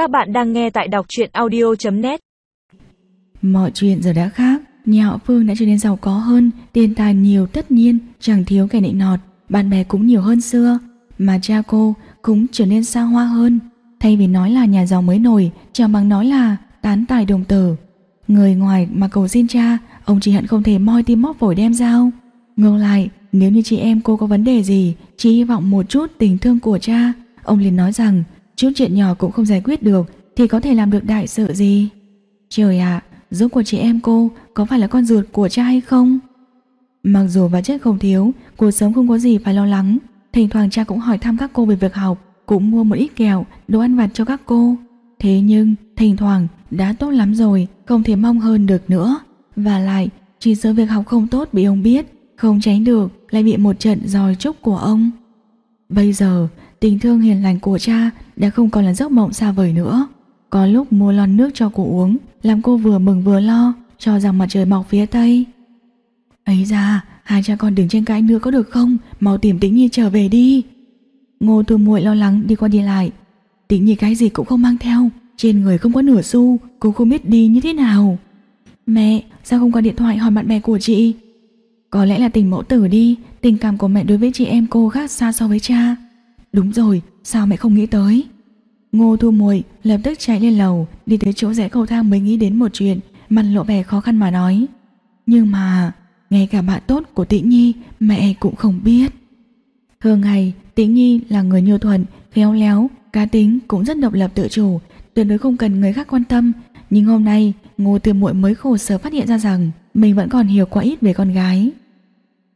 Các bạn đang nghe tại đọc truyện audio.net Mọi chuyện giờ đã khác. Nhà họ Phương đã trở nên giàu có hơn, Tiền tài nhiều tất nhiên, Chẳng thiếu kẻ nịnh nọt, Bạn bè cũng nhiều hơn xưa. Mà cha cô cũng trở nên xa hoa hơn. Thay vì nói là nhà giàu mới nổi, Chẳng bằng nói là tán tài đồng tử. Người ngoài mà cầu xin cha, Ông chỉ hận không thể moi tim móc phổi đem dao Ngược lại, Nếu như chị em cô có vấn đề gì, Chỉ hy vọng một chút tình thương của cha, Ông liền nói rằng Chút chuyện nhỏ cũng không giải quyết được Thì có thể làm được đại sự gì Trời ạ giống của chị em cô có phải là con ruột của cha hay không? Mặc dù vật chất không thiếu, cuộc sống không có gì phải lo lắng. Thỉnh thoảng cha cũng hỏi thăm các cô về việc học, cũng mua một ít kẹo, đồ ăn vặt cho các cô. Thế nhưng, thỉnh thoảng đã tốt lắm rồi, không thể mong hơn được nữa. Và lại, chỉ sợ việc học không tốt bị ông biết, không tránh được lại bị một trận dòi chúc của ông. Bây giờ, tình thương hiền lành của cha đã không còn là giấc mộng xa vời nữa. Có lúc mua lon nước cho cô uống, làm cô vừa mừng vừa lo, cho rằng mặt trời mọc phía tây. Ấy ra, hai cha con đừng tranh cãi nữa có được không? Mau tìm Tĩnh Nhi trở về đi. Ngô Tư Muội lo lắng đi qua đi lại. Tĩnh Nhi cái gì cũng không mang theo, trên người không có nửa xu, cô không biết đi như thế nào. Mẹ, sao không có điện thoại hỏi bạn bè của chị? Có lẽ là tình mẫu tử đi, tình cảm của mẹ đối với chị em cô khác xa so với cha. Đúng rồi, sao mẹ không nghĩ tới? Ngô Thu Muội lập tức chạy lên lầu, đi tới chỗ rẽ cầu thang mới nghĩ đến một chuyện, mặt lộ vẻ khó khăn mà nói. Nhưng mà, ngay cả bạn tốt của Tĩnh Nhi, mẹ cũng không biết. Thường ngày, Tĩnh Nhi là người nhu thuận, khéo léo, cá tính cũng rất độc lập tự chủ, tuyệt đối không cần người khác quan tâm. Nhưng hôm nay, Ngô Tư Muội mới khổ sở phát hiện ra rằng mình vẫn còn hiểu quá ít về con gái.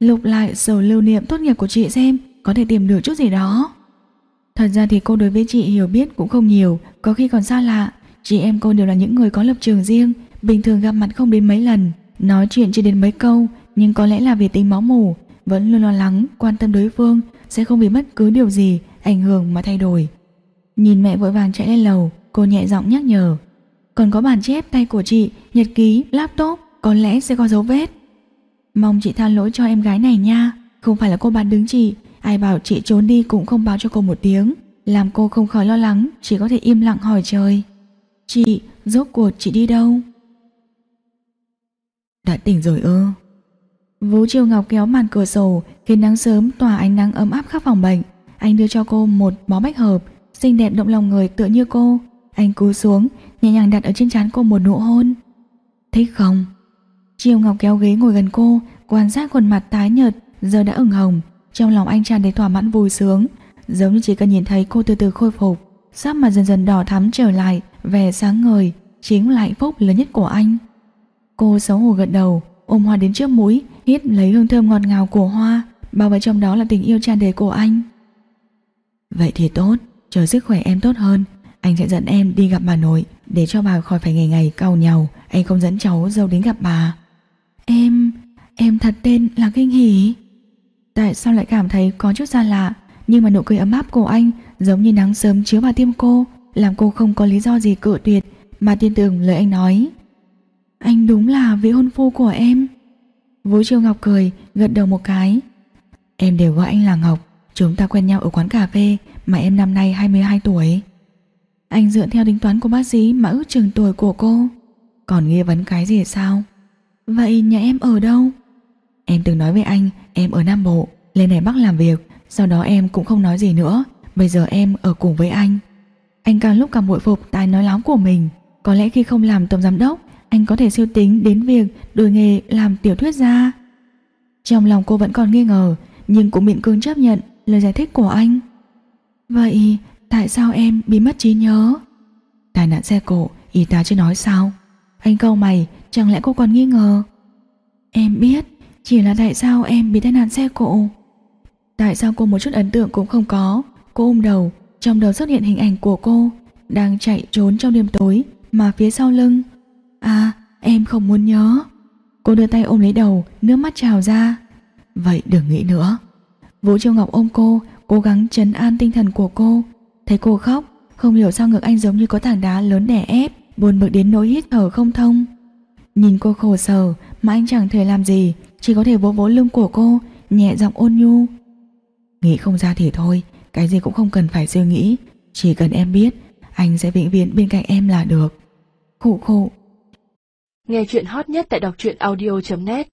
Lục lại sổ lưu niệm tốt nghiệp của chị xem, có thể tìm được chút gì đó. Thật ra thì cô đối với chị hiểu biết cũng không nhiều, có khi còn xa lạ. Chị em cô đều là những người có lập trường riêng, bình thường gặp mặt không đến mấy lần, nói chuyện chỉ đến mấy câu, nhưng có lẽ là vì tính máu mủ, vẫn luôn lo lắng, quan tâm đối phương, sẽ không vì bất cứ điều gì ảnh hưởng mà thay đổi. Nhìn mẹ vội vàng chạy lên lầu, cô nhẹ giọng nhắc nhở. Còn có bản chép tay của chị, nhật ký, laptop, có lẽ sẽ có dấu vết. Mong chị tha lỗi cho em gái này nha, không phải là cô bán đứng chị, Ai bảo chị trốn đi cũng không báo cho cô một tiếng. Làm cô không khỏi lo lắng Chỉ có thể im lặng hỏi trời. Chị, rốt cuộc chị đi đâu? Đã tỉnh rồi ơ Vũ Triều Ngọc kéo màn cửa sổ Khiến nắng sớm tỏa ánh nắng ấm áp khắp phòng bệnh. Anh đưa cho cô một bó bách hợp Xinh đẹp động lòng người tựa như cô. Anh cúi xuống Nhẹ nhàng đặt ở trên trán cô một nụ hôn. Thích không? Triều Ngọc kéo ghế ngồi gần cô Quan sát khuôn mặt tái nhợt Giờ đã ửng hồng trong lòng anh tràn đầy thỏa mãn vui sướng, giống như chỉ cần nhìn thấy cô từ từ khôi phục, sắc mặt dần dần đỏ thắm trở lại, vẻ sáng ngời, chính là hạnh phúc lớn nhất của anh. Cô xấu hổ gật đầu, ôm hoa đến trước mũi, hít lấy hương thơm ngọt ngào của hoa, bao vây trong đó là tình yêu tràn đầy của anh. Vậy thì tốt, chờ sức khỏe em tốt hơn, anh sẽ dẫn em đi gặp bà nội để cho bà khỏi phải ngày ngày cau nhau, anh không dẫn cháu dâu đến gặp bà. Thật tên là Kinh hỉ. Tại sao lại cảm thấy có chút xa lạ, Nhưng mà nụ cười ấm áp của anh Giống như nắng sớm chiếu vào tim cô, Làm cô không có lý do gì cự tuyệt Mà tin tưởng lời anh nói. Anh đúng là vị hôn phu của em. Vũ Triều Ngọc cười, Gật đầu một cái. Em đều gọi anh là Ngọc, Chúng ta quen nhau ở quán cà phê Mà em năm nay 22 tuổi. Anh dựa theo tính toán của bác sĩ Mà ước chừng tuổi của cô. Còn nghi vấn cái gì sao? Vậy nhà em ở đâu? Em từng nói với anh em ở Nam Bộ, lên Đài Bắc làm việc, sau đó em cũng không nói gì nữa, bây giờ em ở cùng với anh. Anh càng lúc càng bội phục tài nói láo của mình, có lẽ khi không làm tổng giám đốc, anh có thể siêu tính đến việc đổi nghề làm tiểu thuyết gia. Trong lòng cô vẫn còn nghi ngờ, nhưng cũng miệng cương chấp nhận lời giải thích của anh. Vậy tại sao em bị mất trí nhớ? Tai nạn xe cộ, y tá chưa nói sao? Anh câu mày, chẳng lẽ cô còn nghi ngờ? Em biết, chỉ là tại sao em bị tai nạn xe cộ? Tại sao cô một chút ấn tượng cũng không có? Cô ôm đầu, Trong đầu xuất hiện hình ảnh của cô, Đang chạy trốn trong đêm tối, Mà phía sau lưng. À em không muốn nhớ. Cô đưa tay ôm lấy đầu, Nước mắt trào ra. Vậy đừng nghĩ nữa. Vũ Triều Ngọc ôm cô, Cố gắng trấn an tinh thần của cô. Thấy cô khóc, Không hiểu sao ngực anh giống như có tảng đá lớn đè ép, Buồn bực đến nỗi hít thở không thông. Nhìn cô khổ sở, Mà anh chẳng thể làm gì chỉ có thể vỗ vỗ lưng của cô, Nhẹ giọng ôn nhu. Nghĩ không ra thì thôi, Cái gì cũng không cần phải suy nghĩ. Chỉ cần em biết, Anh sẽ vĩnh viễn bên cạnh em là được. Khụ khụ. Nghe chuyện hot nhất tại đọc truyện audio.net